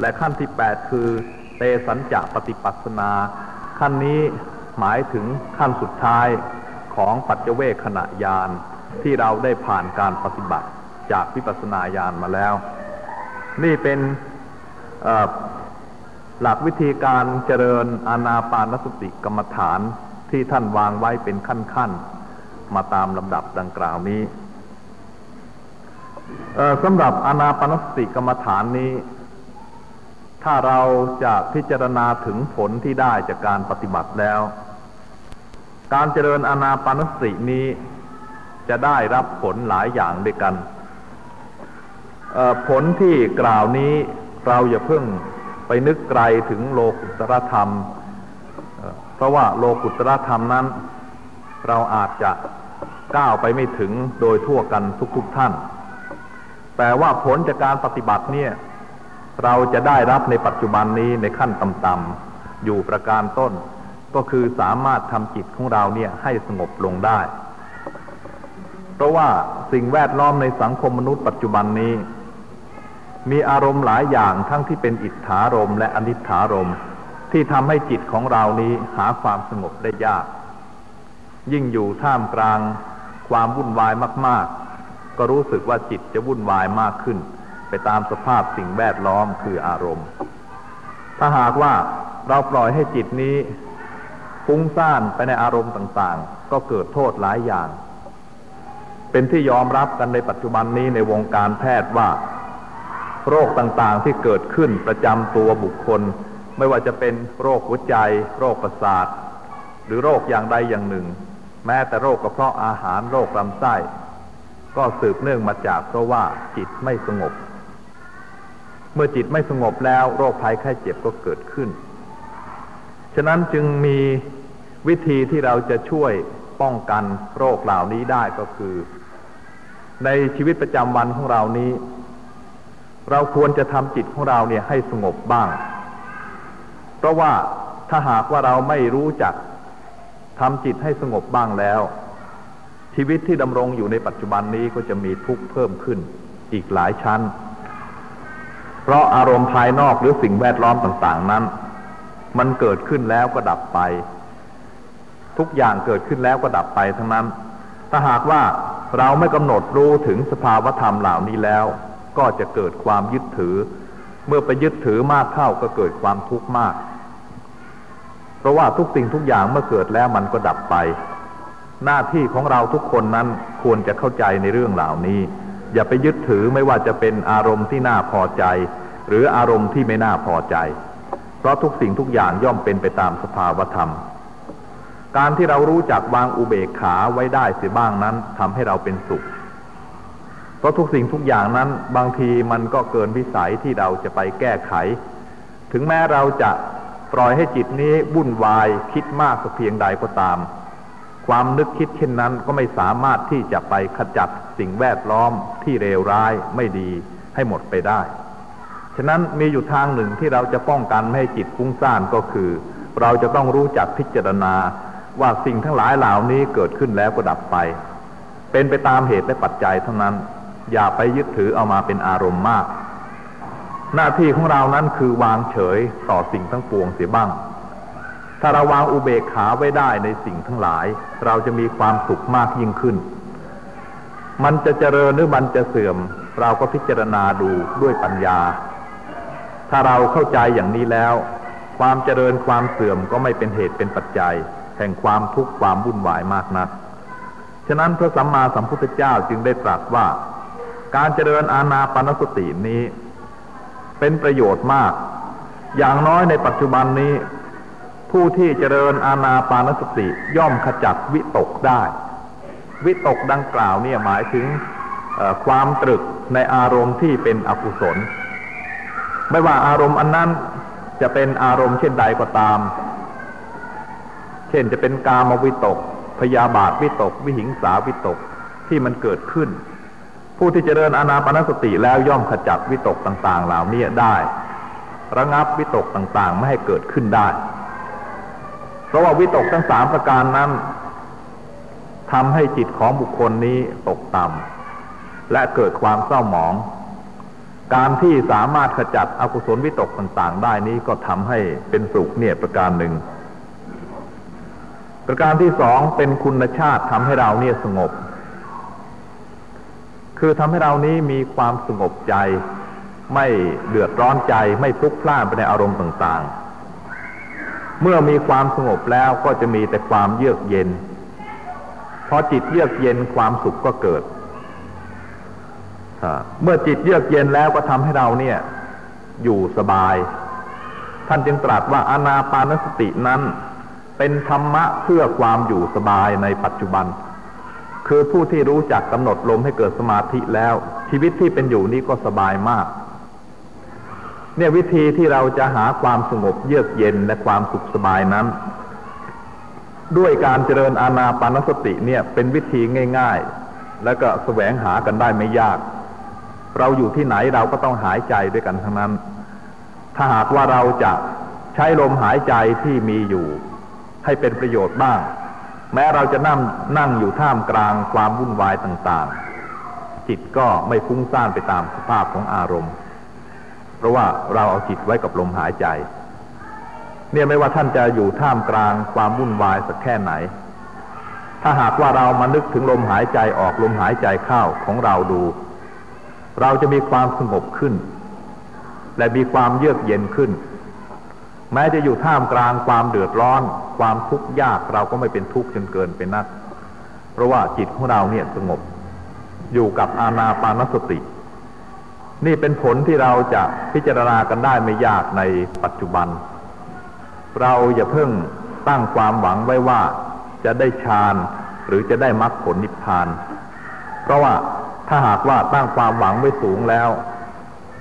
และขั้นที่แปดคือเตสัญจะปฏิปัสนา ขั้นนี้หมายถึงขั้นสุดท้ายของปัจเจเวขณะยานที่เราได้ผ่านการปฏิบัติจากวิปัสสนาญาณมาแล้ว นี่เป็นหลักวิธีการเจริญอานาปานสติกรรมฐานที่ท่านวางไว้เป็นขั้นๆ มาตามลำดับดังกล่าวนี้สำหรับอานาปานสติกรรมฐานนี้ ถ้าเราจะพิจารณาถึงผลที่ได้จากการปฏิบัติแล้ว การเจริญอานาปานสตินี้จะได้รับผลหลายอย่างด้วยกัน ผลที่กล่าวนี้เราอย่าเพิ่งไปนึกไกลถึงโลกุตรธรรม เพราะว่าโลกุตรธรรมนั้น เราอาจจะก้าวไปไม่ถึงโดยทั่วกันทุกๆทท่าน แต่ว่าผลจากการปฏิบัติเนี่ย เราจะได้รับในปัจจุบันนี้ในขั้นต่ำๆอยู่ประการต้น ก็คือสามารถทำจิตของเราเนี่ยให้สงบลงได้ เพราะว่าสิ่งแวดล้อมในสังคมมนุษย์ปัจจุบันนี้ มีอารมณ์หลายอย่างทั้งที่เป็นอิทธารมและอนิถารมที่ทำให้จิตของเรานี้หาความสงบได้ยาก ยิ่งอยู่ท่ามกลางความวุ่นวายมาก ๆ ก็รู้สึกว่าจิตจะวุ่นวายมากขึ้น ไปตามสภาพสิ่งแวดล้อมคืออารมณ์ ถ้าหากว่าเราปล่อยให้จิตนี้ฟุ้งซ่านไปในอารมณ์ต่างๆ ก็เกิดโทษหลายอย่าง เป็นที่ยอมรับกันในปัจจุบันนี้ในวงการแพทย์ว่า โรคต่างๆที่เกิดขึ้นประจำตัวบุคคล ไม่ว่าจะเป็นโรคหัวใจ โรคประสาท หรือโรคอย่างใดอย่างหนึ่ง แม้แต่โรคกระเพาะอาหารโรคลำไส้ ก็สืบเนื่องมาจากเพราะว่าจิตไม่สงบ เมื่อจิตไม่สงบแล้วโรคภัยไข้เจ็บก็เกิดขึ้น ฉะนั้นจึงมีวิธีที่เราจะช่วยป้องกันโรคเหล่านี้ได้ก็คือ ในชีวิตประจำวันของเรานี้ เราควรจะทำจิตของเราเนี่ยให้สงบบ้าง เพราะว่าถ้าหากว่าเราไม่รู้จักทำจิตให้สงบบ้างแล้ว ชีวิตที่ดำรงอยู่ในปัจจุบันนี้ก็จะมีทุกข์เพิ่มขึ้นอีกหลายชั้น เพราะอารมณ์ภายนอกหรือสิ่งแวดล้อมต่างๆนั้น มันเกิดขึ้นแล้วก็ดับไป ทุกอย่างเกิดขึ้นแล้วก็ดับไปทั้งนั้น ถ้าหากว่าเราไม่กำหนดรู้ถึงสภาวธรรมเหล่านี้แล้ว ก็จะเกิดความยึดถือ เมื่อไปยึดถือมากเข้าก็เกิดความทุกข์มาก เพราะว่าทุกสิ่งทุกอย่างเมื่อเกิดแล้วมันก็ดับไป หน้าที่ของเราทุกคนนั้นควรจะเข้าใจในเรื่องเหล่านี้ อย่าไปยึดถือไม่ว่าจะเป็นอารมณ์ที่น่าพอใจ หรืออารมณ์ที่ไม่น่าพอใจ เพราะทุกสิ่งทุกอย่างย่อมเป็นไปตามสภาวธรรม การที่เรารู้จักวางอุเบกขาไว้ได้เสียบ้างนั้นทำให้เราเป็นสุข เพราะทุกสิ่งทุกอย่างนั้นบางทีมันก็เกินวิสัยที่เราจะไปแก้ไข ถึงแม้เราจะปล่อยให้จิตนี้วุ่นวายคิดมากสักเพียงใดก็ตาม ความนึกคิดเช่นนั้นก็ไม่สามารถที่จะไปขจัดสิ่งแวดล้อมที่เลวร้ายไม่ดีให้หมดไปได้ ฉะนั้นมีอยู่ทางหนึ่งที่เราจะป้องกันไม่ให้จิตฟุ้งซ่านก็คือ เราจะต้องรู้จักพิจารณาว่าสิ่งทั้งหลายเหล่านี้เกิดขึ้นแล้วก็ดับไป เป็นไปตามเหตุและปัจจัยเท่านั้น อย่าไปยึดถือเอามาเป็นอารมณ์มาก หน้าที่ของเรานั้นคือวางเฉยต่อสิ่งทั้งปวงเสียบ้าง ถ้าเราวางอุเบกขาไว้ได้ในสิ่งทั้งหลาย เราจะมีความสุขมากยิ่งขึ้น มันจะเจริญหรือมันจะเสื่อม เราก็พิจารณาดูด้วยปัญญา ถ้าเราเข้าใจอย่างนี้แล้ว ความเจริญความเสื่อมก็ไม่เป็นเหตุเป็นปัจจัย แห่งความทุกข์ความวุ่นวายมากนัก ฉะนั้นพระสัมมาสัมพุทธเจ้าจึงได้ตรัสว่า การเจริญอาณาปณสตินี้ เป็นประโยชน์มาก อย่างน้อยในปัจจุบันนี้ ผู้ที่เจริญอาณาปานสติย่อมขจัดวิตกได้ วิตกดังกล่าวเนี่ยหมายถึงความตรึกในอารมณ์ที่เป็นอกุศล ไม่ว่าอารมณ์อันนั้นจะเป็นอารมณ์เช่นใดก็ตาม เช่นจะเป็นกามวิตก พยาบาทวิตก วิหิงสาวิตกที่มันเกิดขึ้น ผู้ที่เจริญอานาปนสติแล้วย่อมขจัดวิตกต่าง ๆ เหล่านี้ได้ ระงับวิตกต่างๆ ไม่ให้เกิดขึ้นได้ ราะว่าวิตกทั้งสามประการนั้นทำให้จิตของบุคคลนี้ตกต่ำและเกิดความเศร้าหมอง การที่สามารถขจัดอกุศลวิตกต่างๆ ได้นี้ก็ทำให้เป็นสุขเนี่ยประการหนึ่ง ประการที่สองเป็นคุณชาติทำให้เราเนี่ยสงบ คือทำให้เรานี้มีความสงบใจ ไม่เดือดร้อนใจไม่พลุกพล่านไปในอารมณ์ต่างๆ เมื่อมีความสงบแล้วก็จะมีแต่ความเยือกเย็น พอจิตเยือกเย็นความสุขก็เกิด เมื่อจิตเยือกเย็นแล้วก็ทำให้เราเนี่ย อยู่สบาย ท่านจึงตรัสว่าอนาปานสตินั้น เป็นธรรมะเพื่อความอยู่สบายในปัจจุบัน คือผู้ที่รู้จักกำหนดลมให้เกิดสมาธิแล้ว ชีวิตที่เป็นอยู่นี้ก็สบายมาก เนี่ยวิธีที่เราจะหาความสงบเยือกเย็นและความสุขสบายนั้น ด้วยการเจริญอาณาปานสติเนี่ยเป็นวิธีง่าย ๆ แล้วก็แสวงหากันได้ไม่ยาก เราอยู่ที่ไหนเราก็ต้องหายใจด้วยกันทั้งนั้น ถ้าหากว่าเราจะใช้ลมหายใจที่มีอยู่ ให้เป็นประโยชน์บ้าง แม้เราจะนั่งนั่งอยู่ท่ามกลางความวุ่นวายต่างๆ จิตก็ไม่ฟุ้งซ่านไปตามสภาพของอารมณ์ เพราะว่าเราเอาจิตไว้กับลมหายใจ เนี่ยไม่ว่าท่านจะอยู่ท่ามกลางความวุ่นวายสักแค่ไหน ถ้าหากว่าเรามานึกถึงลมหายใจออกลมหายใจเข้าของเราดู เราจะมีความสงบขึ้น และมีความเยือกเย็นขึ้น แม้จะอยู่ท่ามกลางความเดือดร้อน ความทุกข์ยากเราก็ไม่เป็นทุกข์จนเกินไปนัก เพราะว่าจิตของเราเนี่ยสงบ อยู่กับอาณาปานสติ นี่เป็นผลที่เราจะพิจารณากันได้ไม่ยากในปัจจุบัน เราอย่าเพิ่งตั้งความหวังไว้ว่าจะได้ฌานหรือจะได้มรรคผลนิพพาน เพราะว่าถ้าหากว่าตั้งความหวังไว้สูงแล้ว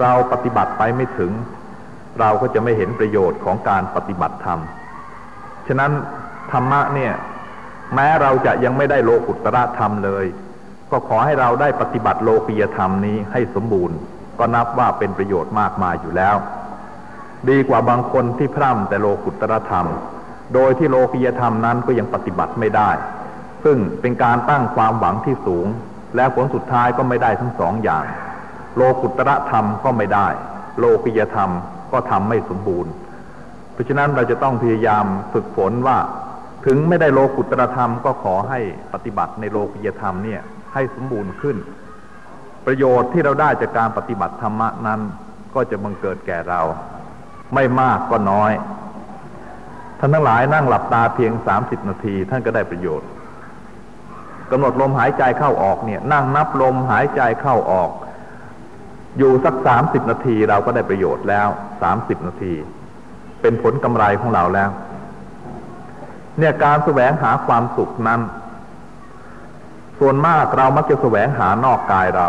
เราปฏิบัติไปไม่ถึง เราก็จะไม่เห็นประโยชน์ของการปฏิบัติธรรม ฉะนั้นธรรมะเนี่ย แม้เราจะยังไม่ได้โลกุตระธรรมเลย ก็ขอให้เราได้ปฏิบัติโลกียธรรมนี้ให้สมบูรณ์ ก็นับว่าเป็นประโยชน์มากมายอยู่แล้ว ดีกว่าบางคนที่พร่ำแต่โลกุตรธรรม โดยที่โลกียธรรมนั้นก็ยังปฏิบัติไม่ได้ ซึ่งเป็นการตั้งความหวังที่สูง แล้วผลสุดท้ายก็ไม่ได้ทั้งสองอย่าง โลกุตรธรรมก็ไม่ได้ โลกิยธรรมก็ทำไม่สมบูรณ์ เพราะฉะนั้นเราจะต้องพยายามฝึกฝนว่าถึงไม่ได้โลกุตรธรรมก็ขอให้ปฏิบัติในโลกิยธรรมเนี่ยให้สมบูรณ์ขึ้น ประโยชน์ที่เราได้จากการปฏิบัติธรรมะนั้น ก็จะบังเกิดแก่เรา ไม่มากก็น้อย ท่านทั้งหลายนั่งหลับตาเพียงสามสิบนาที ท่านก็ได้ประโยชน์กำหนดลมหายใจเข้าออกเนี่ย นั่งนับลมหายใจเข้าออก อยู่สักสามสิบนาทีเราก็ได้ประโยชน์แล้วสามสิบนาที เป็นผลกำไรของเราแล้ว เนี่ยการแสวงหาความสุขนั้นส่วนมากเรามักจะแสวงหานอกกายเรา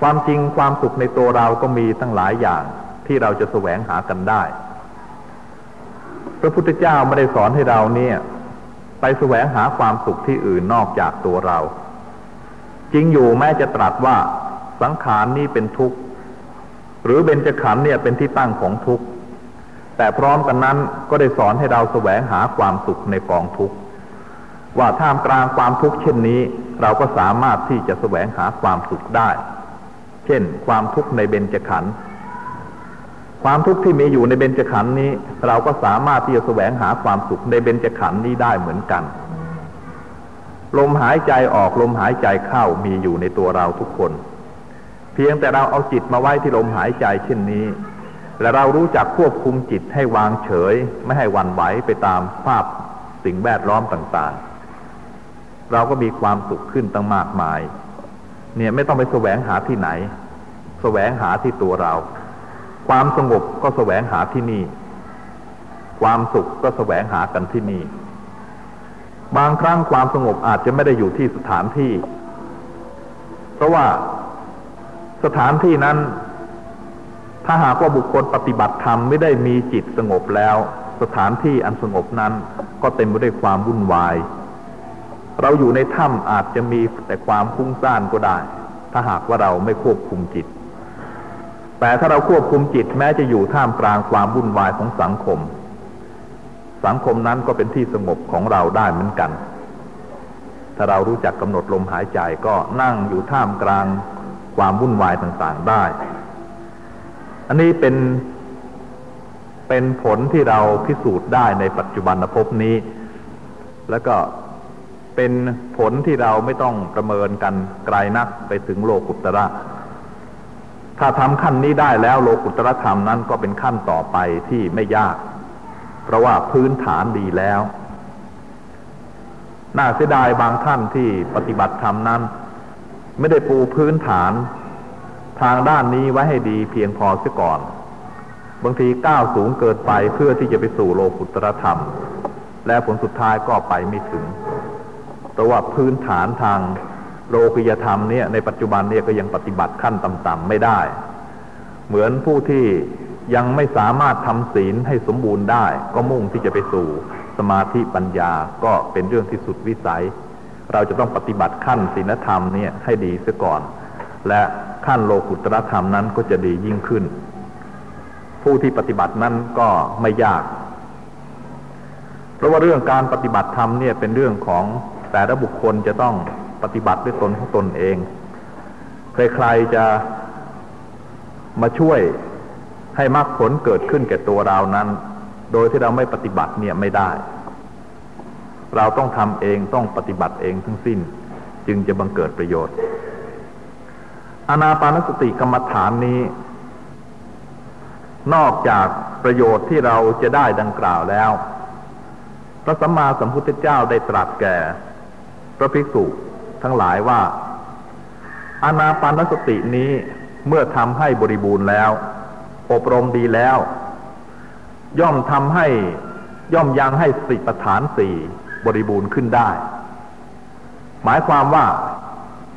ความจริงความสุขในตัวเราก็มีตั้งหลายอย่างที่เราจะแสวงหากันได้ พระพุทธเจ้าไม่ได้สอนให้เราเนี่ย ไปแสวงหาความสุขที่อื่นนอกจากตัวเรา จริงอยู่แม้จะตรัสว่าสังขารนี้เป็นทุกข์ หรือเบญจขันธ์เนี่ยเป็นที่ตั้งของทุกข์ แต่พร้อมกันนั้นก็ได้สอนให้เราแสวงหาความสุขในกองทุกข์ ว่าท่ามกลางความทุกข์เช่นนี้ เราก็สามารถที่จะแสวงหาความสุขได้ เช่น ความทุกข์ในเบญจขันธ์ความทุกข์ที่มีอยู่ในเบญจขันธ์นี้ เราก็สามารถที่จะแสวงหาความสุขในเบญจขันธ์นี้ได้เหมือนกัน ลมหายใจออกลมหายใจเข้ามีอยู่ในตัวเราทุกคน เพียงแต่เราเอาจิตมาไว้ที่ลมหายใจเช่นนี้ และเรารู้จักควบคุมจิตให้วางเฉย ไม่ให้วันไหวไปตามภาพสิ่งแวดล้อมต่างๆ เราก็มีความสุขขึ้นตั้งมากมาย เนี่ยไม่ต้องไปแสวงหาที่ไหน แสวงหาที่ตัวเรา ความสงบก็แสวงหาที่นี่ ความสุขก็แสวงหากันที่นี่ บางครั้งความสงบอาจจะไม่ได้อยู่ที่สถานที่ เพราะว่าสถานที่นั้น ถ้าหากว่าบุคคลปฏิบัติธรรมไม่ได้มีจิตสงบแล้ว สถานที่อันสงบนั้นก็เต็มไปด้วยความวุ่นวาย เราอยู่ในถ้ำอาจจะมีแต่ความฟุ้งซ่านก็ได้ ถ้าหากว่าเราไม่ควบคุมจิต แต่ถ้าเราควบคุมจิตแม้จะอยู่ท่ามกลางความวุ่นวายของสังคม สังคมนั้นก็เป็นที่สงบของเราได้เหมือนกัน ถ้าเรารู้จักกำหนดลมหายใจก็นั่งอยู่ท่ามกลางความวุ่นวายต่างๆได้ อันนี้เป็นเป็นผลที่เราพิสูจน์ได้ในปัจจุบันภพนี้ แล้วก็ เป็นผลที่เราไม่ต้องประเมินกันไกลนักไปถึงโลกุตระ ถ้าทำขั้นนี้ได้แล้วโลกุตระธรรมนั้นก็เป็นขั้นต่อไปที่ไม่ยาก เพราะว่าพื้นฐานดีแล้ว น่าเสียดายบางท่านที่ปฏิบัติธรรมนั้น ไม่ได้ปูพื้นฐาน ทางด้านนี้ไว้ให้ดีเพียงพอเสียก่อน บางทีก้าวสูงเกินไปเพื่อที่จะไปสู่โลกุตรธรรม และผลสุดท้ายก็ไปไม่ถึง เพราะว่าพื้นฐานทางโลกิยธรรมเนี่ยในปัจจุบันเนี่ยก็ยังปฏิบัติขั้นต่ำๆไม่ได้ เหมือนผู้ที่ยังไม่สามารถทำศีลให้สมบูรณ์ได้ ก็มุ่งที่จะไปสู่สมาธิปัญญาก็เป็นเรื่องที่สุดวิสัย เราจะต้องปฏิบัติขั้นศีลธรรมเนี่ยให้ดีเสียก่อน และขั้นโลกุตรธรรมนั้นก็จะดียิ่งขึ้น ผู้ที่ปฏิบัตินั้นก็ไม่ยาก เพราะว่าเรื่องการปฏิบัติธรรมเนี่ยเป็นเรื่องของ แต่ละบุคคลจะต้องปฏิบัติด้วยตนของตนเอง ใครๆจะมาช่วยให้มรรคผลเกิดขึ้นแก่ตัวเรานั้น โดยที่เราไม่ปฏิบัติเนี่ยไม่ได้ เราต้องทำเองต้องปฏิบัติเองทั้งสิ้น จึงจะบังเกิดประโยชน์ อนาปานสติกรรมฐานนี้ นอกจากประโยชน์ที่เราจะได้ดังกล่าวแล้ว พระสัมมาสัมพุทธเจ้าได้ตรัสแก่ พระภิกษุทั้งหลายว่า อานาปานสตินี้เมื่อทำให้บริบูรณ์แล้ว อบรมดีแล้ว ย่อมทำให้ย่อมยังให้สติปัฏฐานสี่บริบูรณ์ขึ้นได้ หมายความว่า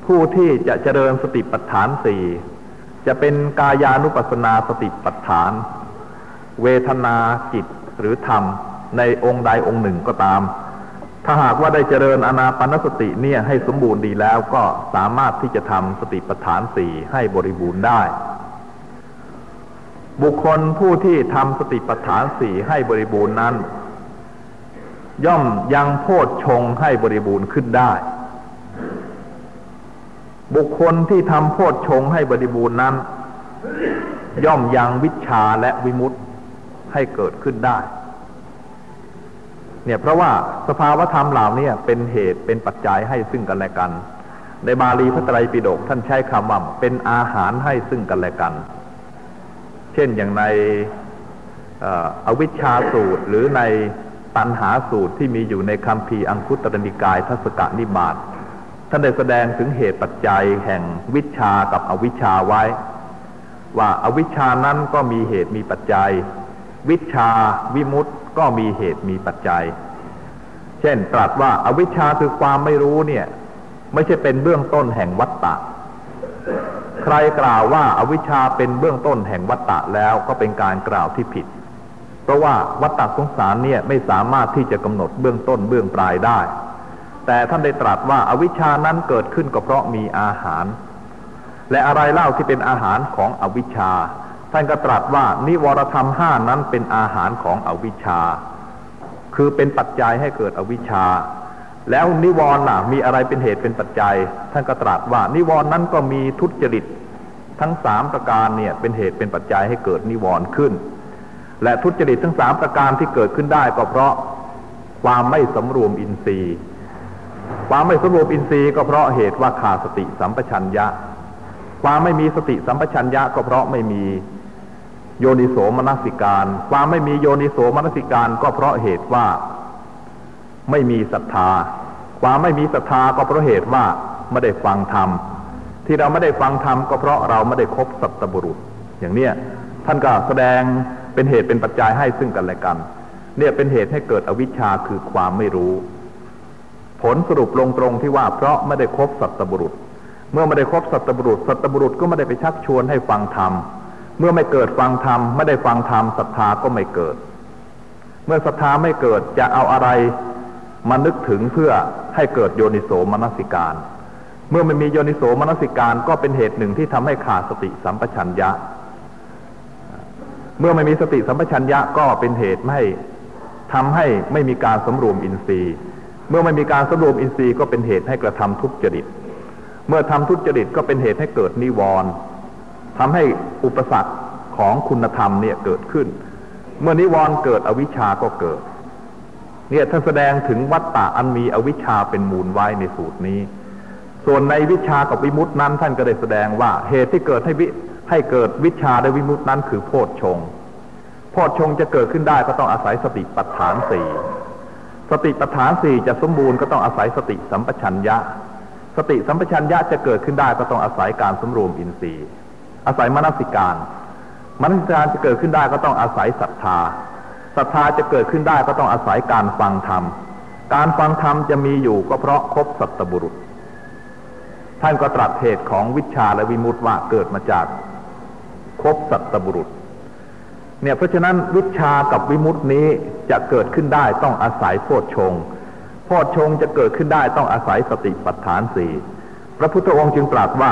ผู้ที่จะเจริญสติปัฏฐานสี่จะเป็นกายานุปัสนาสติปัฏฐาน เวทนาจิตหรือธรรมในองค์ใดองค์หนึ่งก็ตาม ถ้าหากว่าได้เจริญอนาปนสติเนี่ยให้สมบูรณ์ดีแล้วก็สามารถที่จะทำสติปัฏฐานสี่ให้บริบูรณ์ได้ บุคคลผู้ที่ทำสติปัฏฐานสี่ให้บริบูรณ์นั้น ย่อมยังโพชชงให้บริบูรณ์ขึ้นได้ บุคคลที่ทำโพชชงให้บริบูรณ์นั้น ย่อมยังวิชาและวิมุตต์ให้เกิดขึ้นได้ เนี่ยเพราะว่าสภาวธรรมเหล่านี้เป็นเหตุเป็นปัจจัยให้ซึ่งกันและกัน ในบาลีพระไตรปิฎกท่านใช้คำว่าเป็นอาหารให้ซึ่งกันและกัน เช่นอย่างในอวิชชาสูตรหรือในตันหาสูตรที่มีอยู่ในคำพีอังคุตรนิกายทัศกนิบาตท่านได้แสดงถึงเหตุปัจจัยแห่งวิชากับอวิชชาไว้ ว่าอาวิชชานั้นก็มีเหตุมีปัจจัย วิชาวิมุตต ก็มีเหตุมีปัจจัย เช่นตรัสว่าอาวิชชาคือความไม่รู้เนี่ย ไม่ใช่เป็นเบื้องต้นแห่งวัตตะ ใครกล่าวว่าอาวิชชาเป็นเบื้องต้นแห่งวัตตะแล้วก็เป็นการกล่าวที่ผิด เพราะว่าวัตตะสงสารเนี่ยไม่สามารถที่จะกำหนดเบื้องต้นเบื้องปลายได้ แต่ท่านได้ตรัสว่าอาวิชชานั้นเกิดขึ้นก็เพราะมีอาหาร และอะไรเล่าที่เป็นอาหารของอวิชชา ท่านก็ตรัสว่านิวรธรรมห้านั้นเป็นอาหารของอวิชชา คือเป็นปัจจัยให้เกิดอวิชชา แล้วนิวรณ์ล่ะมีอะไรเป็นเหตุเป็นปัจจัย ท่านก็ตรัสว่านิวรณ์นั้นก็มีทุจริตทั้งสามประการเนี่ยเป็นเหตุเป็นปัจจัยให้เกิดนิวรณ์ขึ้น และทุจริตทั้งสามประการที่เกิดขึ้นได้ก็เพราะความไม่สำรวมอินทรีย์ ความไม่สำรวมอินทรีย์ก็เพราะเหตุว่าขาดสติสัมปชัญญะ ความไม่มีสติสัมปชัญญะก็เพราะไม่มี โยนิโสมนสิการ ความไม่มีโยนิโสมนสิการก็เพราะเหตุว่า ไม่มีศรัทธา ความไม่มีศรัทธาก็เพราะเหตุว่าไม่ได้ฟังธรรม ที่เราไม่ได้ฟังธรรมก็เพราะเราไม่ได้คบสัตบุรุษ อย่างเนี้ยท่านก็แสดงเป็นเหตุเป็นปัจจัยให้ซึ่งกันและกัน เนี่ยเป็นเหตุให้เกิดอวิชชาคือความไม่รู้ ผลสรุปลงตรงที่ว่าเพราะไม่ได้คบสัตบุรุษ เมื่อไม่ได้คบสัตบุรุษ สัตบุรุษก็ไม่ได้ไปชักชวนให้ฟังธรรม เมื่อไม่เกิดฟังธรรมไม่ได้ฟังธรรมศรัทธาก็ไม่เกิด เมื่อศรัทธาไม่เกิดจะเอาอะไรมานึกถึงเพื่อให้เกิดโยนิโสมนสิการ เมื่อไม่มีโยนิโสมนสิการก็เป็นเหตุหนึ่งที่ทำให้ขาดสติสัมปชัญญะ เมื่อไม่มีสติสัมปชัญญะก็เป็นเหตุไม่ทำให้ไม่มีการสำรวมอินทรีย์ เมื่อไม่มีการสำรวมอินทรีย์ก็เป็นเหตุให้กระทำทุกจริต เมื่อทำทุจริตก็เป็นเหตุให้เกิดนิวรณ์ ทำให้อุปสรรคของคุณธรรมเนี่ยเกิดขึ้น เมื่อนิวรณ์เกิดอวิชาก็เกิด เนี่ยท่านแสดงถึงวัตตะอันมีอวิชชาเป็นมูลไว้ในสูตรนี้ ส่วนในวิชากับวิมุตินั้น ท่านก็ได้แสดงว่าเหตุที่เกิดให้วิให้เกิดวิชาและวิมุตินั้นคือโพชฌงโพชฌงจะเกิดขึ้นได้ก็ต้องอาศัยสติปัฏฐานสี่สติปัฏฐานสี่จะสมบูรณ์ก็ต้องอาศัยสติสัมปชัญญะ สติสัมปชัญญะจะเกิดขึ้นได้ก็ต้องอาศัยการสมรวมอินทรีย์ อาศัยมนสิการมนสิการจะเกิดขึ้นได้ก็ต้องอาศัยศรัทธาศรัทธาจะเกิดขึ้นได้ก็ต้องอาศัยการฟังธรรม การฟังธรรมจะมีอยู่ก็เพราะครบสัตบุรุษ ท่านก็ตรัสเหตุของวิชาและวิมุตติว่าเกิดมาจากครบสัตบุรุษ เนี่ยเพราะฉะนั้นวิชากับวิมุตินี้จะเกิดขึ้นได้ต้องอาศัยโพชฌงโพชฌงจะเกิดขึ้นได้ต้องอาศัยสติปัฏฐานสี่พระพุทธองค์จึงตรัสว่า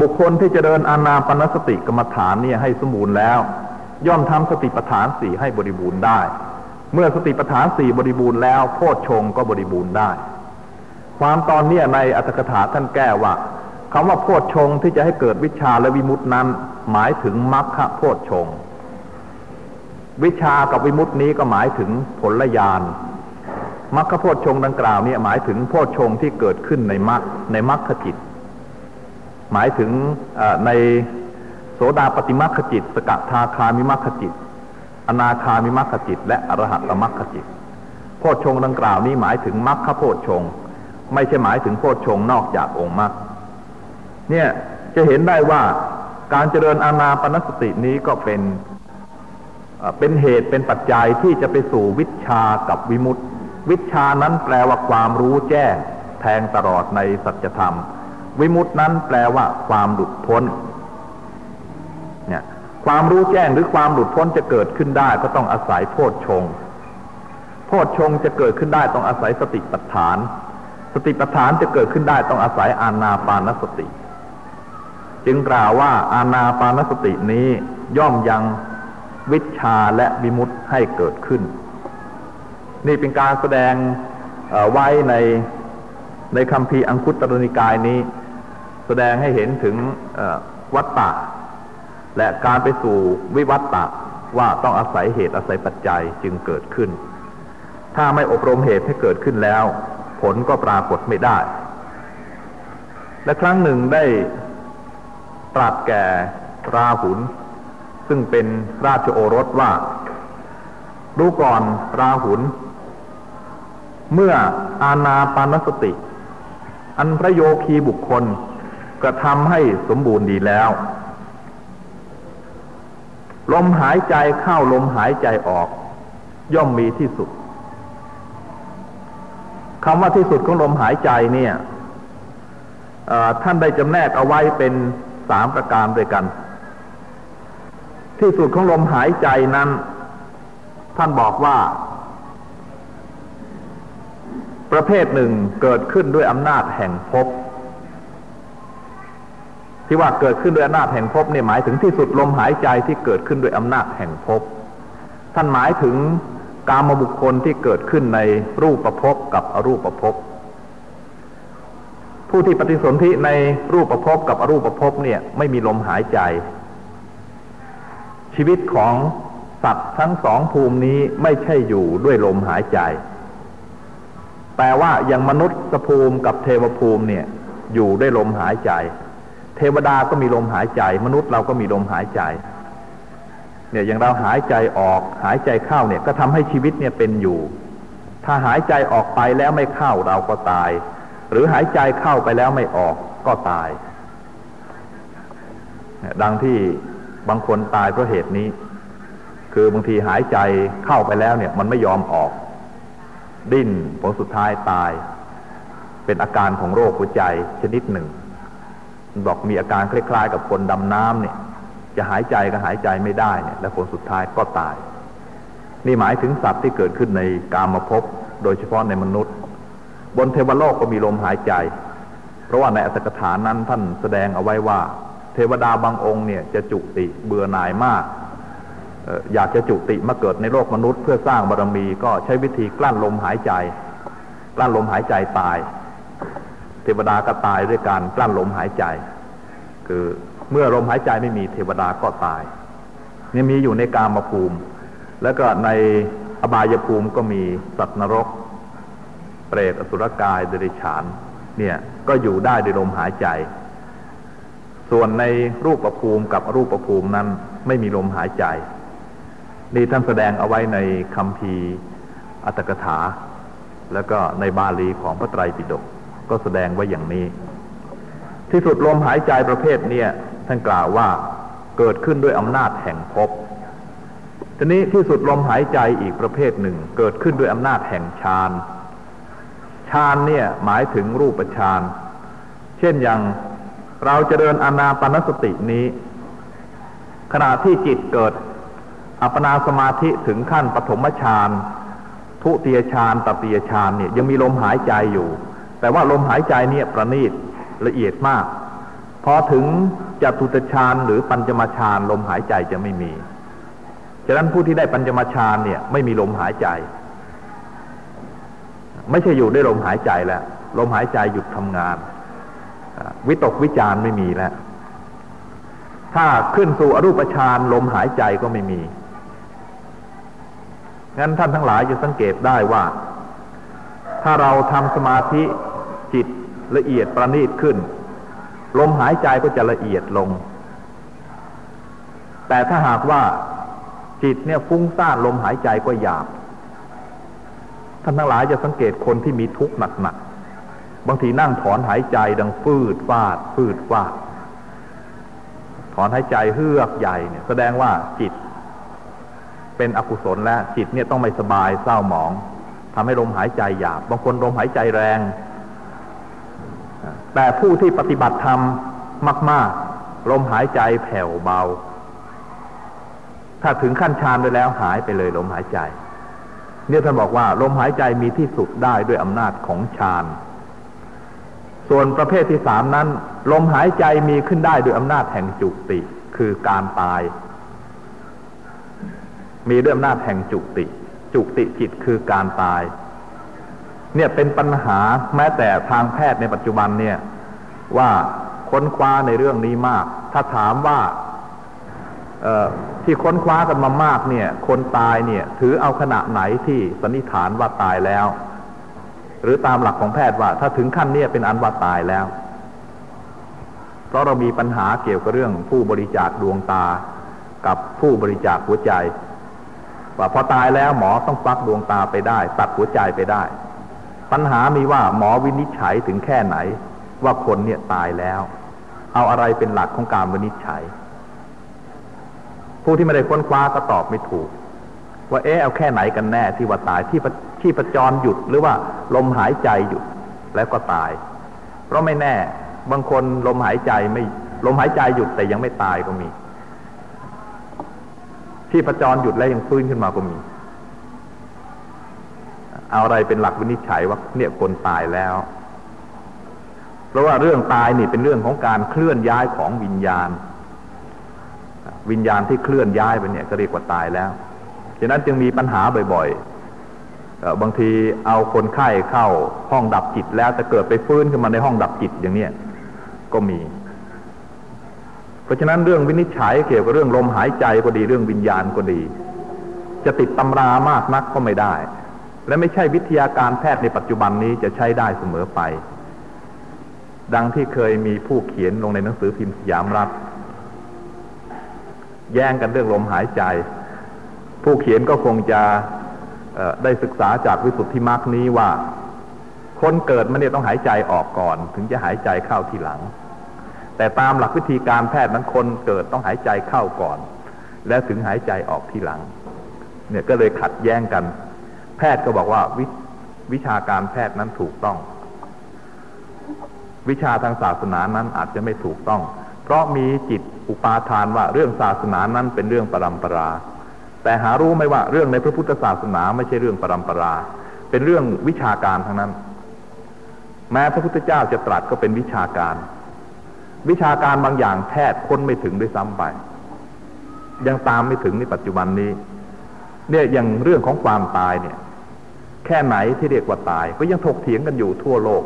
บุคคลที่จะเดินอานาปนสติกรรมฐานเนี่ยให้สมบูรณ์แล้ว ย่อมทำสติปัฏฐานสี่ให้บริบูรณ์ได้ เมื่อสติปัฏฐานสี่บริบูรณ์แล้วโพชฌงก็บริบูรณ์ได้ ความตอนนี้ในอัตถกถาท่านแก้ว่าคำว่าโพชฌงที่จะให้เกิดวิชาและวิมุตินั้น หมายถึงมรรคโพชฌงวิชากับวิมุตินี้ก็หมายถึงผลญาณมรรคโพชฌงดังกล่าวเนี่ยหมายถึงโพชฌงที่เกิดขึ้นในมรรคในมรรคจิต หมายถึงในโสดาปฏิมรรคจิต สกทาคามิมรรคจิต อนาคามิมรรคจิต และอรหัตมรรคจิตโพชฌงดังกล่าวนี้หมายถึงมรรคโพชฌงไม่ใช่หมายถึงโพชฌงนอกจากองค์มรรคเนี่ยจะเห็นได้ว่าการเจริญอานาปนสตินี้ก็เป็นเป็นเหตุเป็นปัจจัยที่จะไปสู่วิชากับวิมุตติ วิชานั้นแปลว่าความรู้แจ้งแทงตลอดในสัจธรรม วิมุตตินั้นแปลว่าความหลุดพ้นเนี่ยความรู้แจ้งหรือความหลุดพ้นจะเกิดขึ้นได้ก็ต้องอาศัยโพชฌงโพชฌงจะเกิดขึ้นได้ต้องอาศัยสติปัฏฐาน สติปัฏฐานจะเกิดขึ้นได้ต้องอาศัยอานาปานสติ จึงกล่าวว่าอานาปานสตินี้ย่อมยังวิชาและวิมุตให้เกิดขึ้น นี่เป็นการแสดงไว้ในในคำพีอังคุตตรนิกายนี้ แสดงให้เห็นถึงวัตตะ และการไปสู่วิวัตตะว่าต้องอาศัยเหตุอาศัยปัจจัยจึงเกิดขึ้น ถ้าไม่อบรมเหตุให้เกิดขึ้นแล้ว ผลก็ปรากฏไม่ได้ และครั้งหนึ่งได้ตรัสแก่ราหุลซึ่งเป็นราชโอรสว่าดูก่อนราหุลเมื่ออาณาปานสติ อันพระโยคีบุคคล กระทำให้สมบูรณ์ดีแล้ว ลมหายใจเข้าลมหายใจออก ย่อมมีที่สุดคำว่าที่สุดของลมหายใจเนี่ยท่านได้จำแนกเอาไว้เป็นสามประการด้วยกัน ที่สุดของลมหายใจนั้น ท่านบอกว่า ประเภทหนึ่งเกิดขึ้นด้วยอำนาจแห่งภพ ที่ว่าเกิดขึ้นด้วยอำนาจแห่งภพเนี่ยหมายถึงที่สุดลมหายใจที่เกิดขึ้นด้วยอำนาจแห่งภพท่านหมายถึงกามบุคคลที่เกิดขึ้นในรูปประพบกับอรูปประพบผู้ที่ปฏิสนธิในรูปประพบกับอรูปประพบเนี่ยไม่มีลมหายใจ ชีวิตของสัตว์ทั้งสองภูมินี้ไม่ใช่อยู่ด้วยลมหายใจ แต่ว่าอย่างมนุษย์ภูมิกับเทวภูมิเนี่ยอยู่ด้วยลมหายใจ เทวดาก็มีลมหายใจ มนุษย์เราก็มีลมหายใจ เนี่ยอย่างเราหายใจออกหายใจเข้าเนี่ยก็ทำให้ชีวิตเนี่ยเป็นอยู่ ถ้าหายใจออกไปแล้วไม่เข้าเราก็ตาย หรือหายใจเข้าไปแล้วไม่ออกก็ตาย ดังที่บางคนตายเพราะเหตุนี้ คือบางทีหายใจเข้าไปแล้วเนี่ย มันไม่ยอมออก ดิ้นผลสุดท้ายตาย เป็นอาการของโรคหัวใจชนิดหนึ่ง บอกมีอาการคล้ายๆ กับคนดำน้ำเนี่ย จะหายใจก็หายใจไม่ได้เนี่ย และผลสุดท้ายก็ตาย นี่หมายถึงสัตว์ที่เกิดขึ้นในกามภพโดยเฉพาะในมนุษย์ บนเทวโลกก็มีลมหายใจ เพราะว่าในอัตถกถานั้นท่านแสดงเอาไว้ว่า เทวดาบางองค์เนี่ยจะจุติเบื่อหน่ายมากอยากจะจุติมาเกิดในโลกมนุษย์เพื่อสร้างบารมีก็ใช้วิธีกลั้นลมหายใจ กลั้นลมหายใจตาย เทวดาก็ตายด้วยการกลั้นลมหายใจ คือเมื่อลมหายใจไม่มีเทวดาก็ตายนี่มีอยู่ในกามภูมิ แล้วก็ในอบายภูมิก็มีสัตว์นรก เปรตอสุรกายเดรัจฉาน เนี่ยก็อยู่ได้ด้วยลมหายใจ ส่วนในรูปประภูมิกับรูปประภูมินั้นไม่มีลมหายใจ นี่ท่านแสดงเอาไว้ในคำพีอัตถกถา แล้วก็ในบาลีของพระไตรปิฎก ก็แสดงไว้อย่างนี้ ที่สุดลมหายใจประเภทเนี่ยท่านกล่าวว่าเกิดขึ้นด้วยอำนาจแห่งภพทีนี้ที่สุดลมหายใจอีกประเภทหนึ่ง เกิดขึ้นด้วยอำนาจแห่งฌานฌานเนี่ยหมายถึงรูปฌานเช่นอย่างเราจะเดินอนาปนสตินี้ ขณะที่จิตเกิด อัปปนาสมาธิถึงขั้นปฐมฌานทุติยฌานตติยฌานเนี่ยยังมีลมหายใจอยู่ แต่ว่าลมหายใจเนี่ยประณีตละเอียดมาก พอถึงจตุตฌานหรือปัญจมฌานลมหายใจจะไม่มีฉะนั้นผู้ที่ได้ปัญจมฌานเนี่ยไม่มีลมหายใจ ไม่ใช่อยู่ได้ลมหายใจแล้ว ลมหายใจหยุดทำงาน วิตกวิจารไม่มีแล้ว ถ้าขึ้นสู่อรูปฌานลมหายใจก็ไม่มี งั้นท่านทั้งหลายจะสังเกตได้ว่า ถ้าเราทำสมาธิ จิตละเอียดประณีตขึ้น ลมหายใจก็จะละเอียดลง แต่ถ้าหากว่าจิตเนี่ยฟุ้งซ่านลมหายใจก็หยาบ ท่านทั้งหลายจะสังเกตคนที่มีทุกข์หนักๆ บางทีนั่งถอนหายใจดังฟืดฟาด ฟืดฟาด ถอนหายใจเฮือกใหญ่เนี่ยแสดงว่าจิต เป็นอกุศลแล้วจิตเนี่ยต้องไม่สบายเศร้าหมองทำให้ลมหายใจหยาบ บางคนลมหายใจแรง แต่ผู้ที่ปฏิบัติธรรมมาก ๆ ลมหายใจแผ่วเบา ถ้าถึงขั้นฌานไปแล้วหายไปเลยลมหายใจ เนี่ยท่านบอกว่าลมหายใจมีที่สุดได้ด้วยอำนาจของฌาน ส่วนประเภทที่สามนั้น ลมหายใจมีขึ้นได้ด้วยอำนาจแห่งจุติ คือการตาย มีด้วยอำนาจแห่งจุติ จุติจิตคือการตาย เนี่ยเป็นปัญหาแม้แต่ทางแพทย์ในปัจจุบันเนี่ยว่าค้นคว้าในเรื่องนี้มาก ถ้าถามว่าที่ค้นคว้ากันมามากเนี่ย คนตายเนี่ย ถือเอาขณะไหนที่สันนิษฐานว่าตายแล้ว หรือตามหลักของแพทย์ว่า ถ้าถึงขั้นเนี้เป็นอันว่าตายแล้ว เพราะเรามีปัญหาเกี่ยวกับเรื่องผู้บริจาคดวงตากับผู้บริจาคหัวใจ ว่าพอตายแล้วหมอต้องฟักดวงตาไปได้ ตัดหัวใจไปได้ ปัญหามีว่าหมอวินิจฉัยถึงแค่ไหน ว่าคนเนี่ยตายแล้ว เอาอะไรเป็นหลักของการวินิจฉัย ผู้ที่ไม่ได้ค้นคว้าก็ตอบไม่ถูก ว่าเอ๊ะเอาแค่ไหนกันแน่ที่ว่าตายที่ที่ประจรหยุดหรือว่าลมหายใจหยุดแล้วก็ตาย เพราะไม่แน่บางคนลมหายใจไม่ลมหายใจหยุดแต่ยังไม่ตายก็มี ที่ประจรหยุดแล้วยังฟื้นขึ้นมาก็มี เอาอะไรเป็นหลักวินิจฉัยว่าเนี่ยคนตายแล้ว เพราะว่าเรื่องตายนี่เป็นเรื่องของการเคลื่อนย้ายของวิญญาณ วิญญาณที่เคลื่อนย้ายไปเนี่ยก็เรียกว่าตายแล้วฉะนั้นจึงมีปัญหาบ่อยๆบางทีเอาคนไข้เข้าห้องดับจิตแล้วจะเกิดไปฟื้นขึ้นมาในห้องดับจิตอย่างเนี้ยก็มี เพราะฉะนั้นเรื่องวินิจฉัยเกี่ยวกับเรื่องลมหายใจก็ดีเรื่องวิญญาณก็ดี จะติดตำรามากนักก็ไม่ได้ และไม่ใช่วิทยาการแพทย์ในปัจจุบันนี้จะใช้ได้เสมอไป ดังที่เคยมีผู้เขียนลงในหนังสือพิมพ์สยามรัฐ แย่งกันเรื่องลมหายใจ ผู้เขียนก็คงจะได้ศึกษาจากวิสุทธิมรรคนี้ว่า คนเกิดมันเนี่ยต้องหายใจออกก่อน ถึงจะหายใจเข้าทีหลัง แต่ตามหลักวิธีการแพทย์นั้นคนเกิดต้องหายใจเข้าก่อน แล้วถึงหายใจออกทีหลัง เนี่ยก็เลยขัดแย้งกัน แพทย์ก็บอกว่าวิวิชาการแพทย์นั้นถูกต้อง วิชาทางศาสนานั้นอาจจะไม่ถูกต้อง เพราะมีจิตอุปาทานว่าเรื่องศาสนานั้นเป็นเรื่องปรำปรา แต่หารู้ไหมว่าเรื่องในพระพุทธศาสนาไม่ใช่เรื่องปรำปรา เป็นเรื่องวิชาการทั้งนั้น แม้พระพุทธเจ้าจะตรัสก็เป็นวิชาการ วิชาการบางอย่างแพทย์ค้นไม่ถึงด้วยซ้ำไป ยังตามไม่ถึงในปัจจุบันนี้ เนี่ยอย่างเรื่องของความตายเนี่ย แค่ไหนที่เรียกว่าตาย ก็ยังถกเถียงกันอยู่ทั่วโลก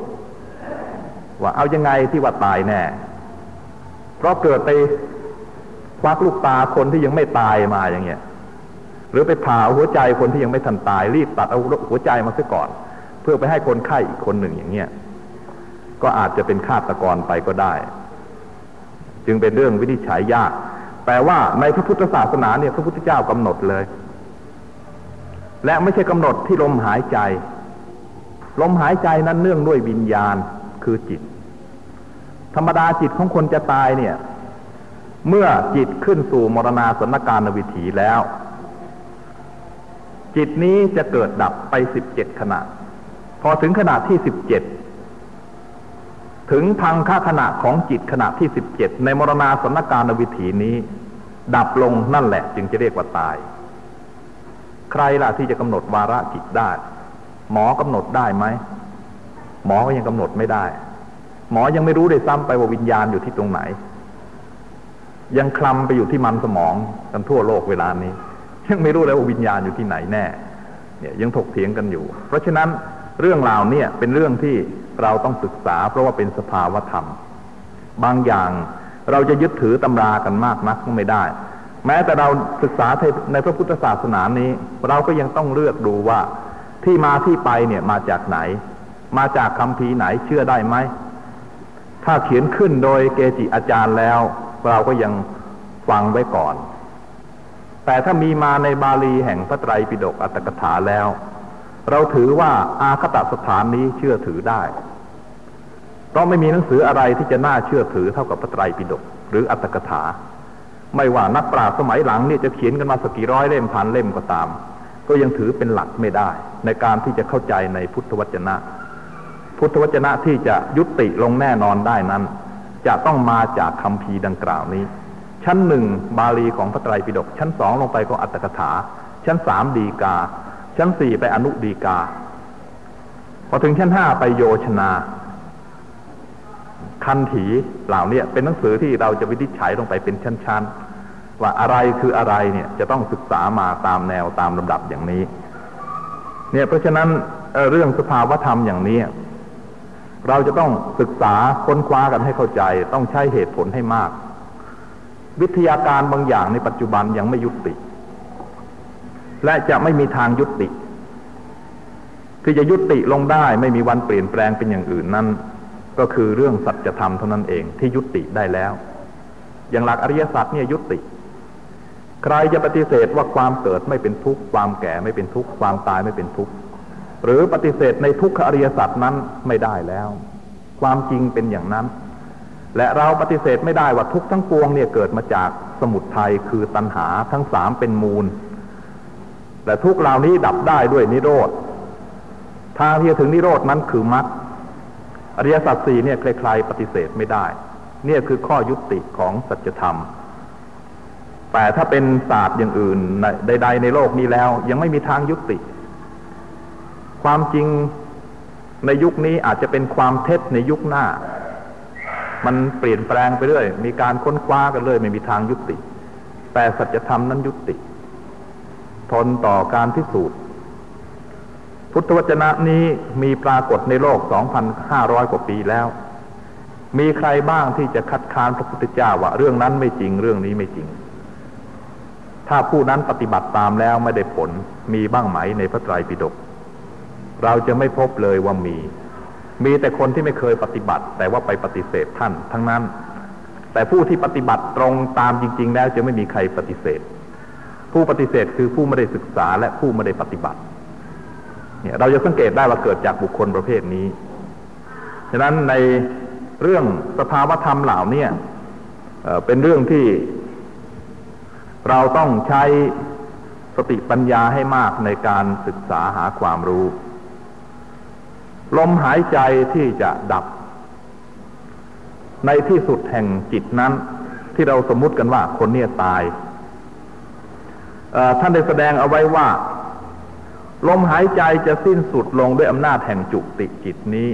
ว่าเอายังไงที่ว่าตายแน่ เพราะเกิดไปควักลูกตาคนที่ยังไม่ตายมาอย่างเงี้ย หรือไปผ่าหัวใจคนที่ยังไม่ทันตาย รีบตัดเอาหัวใจมาซะก่อน เพื่อไปให้คนไข้อีกคนหนึ่งอย่างเงี้ยก็อาจจะเป็นฆาตกรไปก็ได้ จึงเป็นเรื่องวินิจฉัยยากแต่ว่าในพระพุทธศาสนาเนี่ยพระพุทธเจ้ากำหนดเลย และไม่ใช่กำหนดที่ลมหายใจ ลมหายใจนั้นเนื่องด้วยวิญญาณคือจิต ธรรมดาจิตของคนจะตายเนี่ย เมื่อจิตขึ้นสู่มรณาสนการวิถีแล้ว จิตนี้จะเกิดดับไปสิบเจ็ดขณะ พอถึงขณะที่สิบเจ็ดถึงพังค่าขณะของจิตขณะที่สิบเจ็ดในมรณาสนการวิถีนี้ ดับลงนั่นแหละจึงจะเรียกว่าตาย ใครล่ะที่จะกำหนดวาระจิตได้ หมอกำหนดได้ไหมหมอก็ยังกำหนดไม่ได้ หมอยังไม่รู้เลยซ้ำไปว่าวิญญาณอยู่ที่ตรงไหน ยังคลำไปอยู่ที่มันสมองกันทั่วโลกเวลานี้ ยังไม่รู้เลยว่าวิญญาณอยู่ที่ไหนแน่เนี่ยยังถกเถียงกันอยู่ เพราะฉะนั้นเรื่องราวเนี่ยเป็นเรื่องที่เราต้องศึกษา เพราะว่าเป็นสภาวธรรม บางอย่างเราจะยึดถือตำรากันมากนักก็ไม่ได้ แม้แต่เราศึกษาในพระพุทธศาสนานี้ เราก็ยังต้องเลือกดูว่าที่มาที่ไปเนี่ยมาจากไหน มาจากคำพีไหนเชื่อได้ไหม ถ้าเขียนขึ้นโดยเกจิอาจารย์แล้ว เราก็ยังฟังไว้ก่อน แต่ถ้ามีมาในบาลีแห่งพระไตรปิฎกอัตถกถาแล้ว เราถือว่าอาคตสถานนี้เชื่อถือได้เพราะไม่มีหนังสืออะไรที่จะน่าเชื่อถือเท่ากับพระไตรปิฎกหรืออัตถกถา ไม่ว่านักปราชญ์สมัยหลังนี่จะเขียนกันมาสกี่ร้อยเล่มพันเล่มก็ตาม ก็ยังถือเป็นหลักไม่ได้ ในการที่จะเข้าใจในพุทธวจนะ พุทธวจนะที่จะยุติลงแน่นอนได้นั้น จะต้องมาจากคำพีดังกล่าวนี้ ชั้นหนึ่งบาลีของพระไตรปิฎกชั้นสองลงไปก็อัตถกถา ชั้นสามดีกา ชั้นสี่ไปอนุดีกา พอถึงชั้นห้าไปโยชนา คันถีเหล่านี้เป็นหนังสือที่เราจะวินิจฉัยลงไปเป็นชั้นๆ ว่าอะไรคืออะไรเนี่ยจะต้องศึกษามาตามแนวตามลำดับอย่างนี้ เนี่ยเพราะฉะนั้นเเรื่องสภาวธรรมอย่างนี้ เราจะต้องศึกษาค้นคว้ากันให้เข้าใจ ต้องใช้เหตุผลให้มาก วิทยาการบางอย่างในปัจจุบันยังไม่ยุติ และจะไม่มีทางยุติที่จะยุติลงได้ไม่มีวันเปลี่ยนแปลงเป็นอย่างอื่นนั้น ก็คือเรื่องสัจธรรมเท่านั้นเองที่ยุติได้แล้ว อย่างหลักอริยสัจเนี่ยยุติ ใครจะปฏิเสธว่าความเกิดไม่เป็นทุกข์ความแก่ไม่เป็นทุกข์ความตายไม่เป็นทุกข์หรือปฏิเสธในทุกขอริยสัจนั้นไม่ได้แล้ว ความจริงเป็นอย่างนั้น และเราปฏิเสธไม่ได้ว่าทุกทั้งปวงเนี่ยเกิดมาจากสมุทัยคือตัณหาทั้งสามเป็นมูลแต่ทุกเหล่านี้ดับได้ด้วยนิโรธทางที่จะถึงนิโรธนั้นคือมรรค อริยสัจสี่เนี่ยใครๆปฏิเสธไม่ได้ เนี่ยคือข้อยุติของสัจธรรม แต่ถ้าเป็นศาสตร์อย่างอื่นใด ๆ ในโลกนี้แล้ว ยังไม่มีทางยุติ ความจริงในยุคนี้อาจจะเป็นความเท็จในยุคหน้า มันเปลี่ยนแปลงไปเรื่อย มีการค้นคว้ากันเลยไม่มีทางยุติ แต่สัจธรรมนั้นยุติ ทนต่อการพิสูจน์ พุทธวจนะนี้มีปรากฏในโลก 2,500 กว่าปีแล้ว มีใครบ้างที่จะคัดค้านพระพุทธเจ้าว่าเรื่องนั้นไม่จริงเรื่องนี้ไม่จริง ถ้าผู้นั้นปฏิบัติตามแล้วไม่ได้ผลมีบ้างไหมในพระไตรปิฎกเราจะไม่พบเลยว่ามี มีแต่คนที่ไม่เคยปฏิบัติ แต่ว่าไปปฏิเสธท่านทั้งนั้น แต่ผู้ที่ปฏิบัติตรงตามจริง ๆ แล้วจะไม่มีใครปฏิเสธ ผู้ปฏิเสธคือผู้ไม่ได้ศึกษาและผู้ไม่ได้ปฏิบัติ เนี่ยเราจะสังเกตได้ว่าเกิดจากบุคคลประเภทนี้ ฉะนั้นในเรื่องสภาวธรรมเหล่านี้เป็นเรื่องที่เราต้องใช้สติปัญญาให้มากในการศึกษาหาความรู้ ลมหายใจที่จะดับ ในที่สุดแห่งจิตนั้น ที่เราสมมุติกันว่าคนเนี้ตายท่านได้แสดงเอาไว้ว่า ลมหายใจจะสิ้นสุดลงด้วยอำนาจแห่งจุติจิตนี้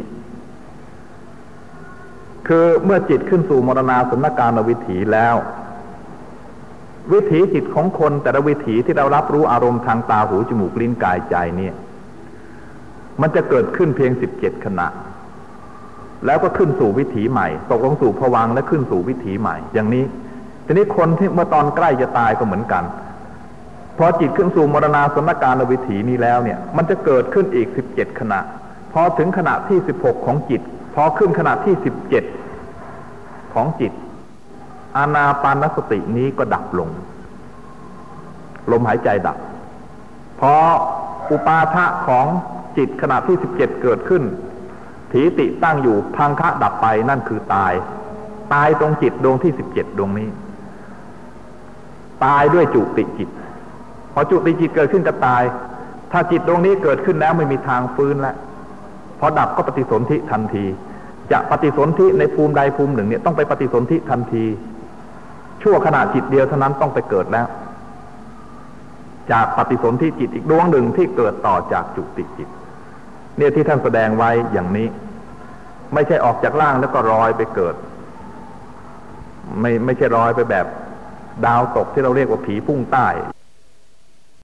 คือเมื่อจิตขึ้นสู่มรณาสนการวิถีแล้ว วิถีจิตของคนแต่ละวิถีที่เรารับรู้อารมณ์ทางตาหูจมูกลิ้นกายใจเนี่ย มันจะเกิดขึ้นเพียงสิบเจ็ดขณะ แล้วก็ขึ้นสู่วิถีใหม่ ตกลงสู่ผวังและขึ้นสู่วิถีใหม่ อย่างนี้ ทีนี้คนที่เมื่อตอนใกล้จะตายก็เหมือนกัน พอจิตขึ้นสู่มรณาสนการวิถีนี้แล้วเนี่ย มันจะเกิดขึ้นอีกสิบเจ็ดขณะ พอถึงขณะที่สิบหกของจิต พอขึ้นขณะที่สิบเจ็ดของจิต อานาปานสตินี้ก็ดับลง ลมหายใจดับ พออุปาทะของจิตขณะที่สิบเจ็ดเกิดขึ้น ถีติตั้งอยู่พังคะดับไปนั่นคือตาย ตายตรงจิตดวงที่สิบเจ็ดดวงนี้ ตายด้วยจุติจิต พอจุติจิตเกิดขึ้นจะตาย ถ้าจิตดวงนี้เกิดขึ้นแล้วไม่มีทางฟื้นแล้วพอดับก็ปฏิสนธิทันที จะปฏิสนธิในภูมิใดภูมิหนึ่งเนี่ยต้องไปปฏิสนธิทันที ชั่วขณะจิตเดียวเท่านั้นต้องไปเกิดแล้ว จากปฏิสนธิจิตอีกดวงหนึ่งที่เกิดต่อจากจุติจิต เนี่ยที่ท่านแสดงไว้อย่างนี้ ไม่ใช่ออกจากร่างแล้วก็ลอยไปเกิด ไม่ไม่ใช่ลอยไปแบบดาวตกที่เราเรียกว่าผีพุ่งใต้